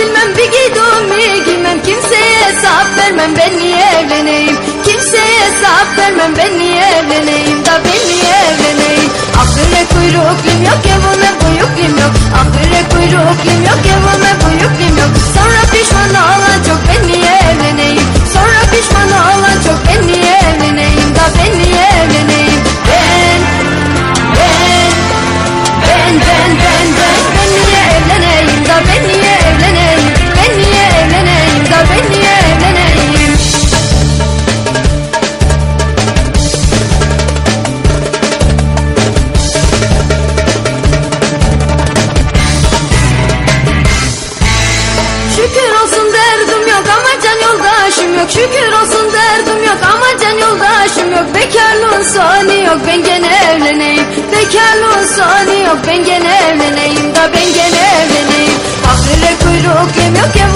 bilmem bir gidomi giymem. Kimseye hesap vermem ben niye evleneyim? Kimseye hesap vermem ben niye evleneyim? Da ben niye evleneyim? Aklım ve kuyruğum yok ya bunun. yok. Şükür olsun derdim yok ama can yoldaşım yok. Bekarlığın sonu yok ben gene evleneyim. Bekarlığın sonu yok ben gene evleneyim Da ben gene evleneyim. Aklıyla kuyruk yem yok yem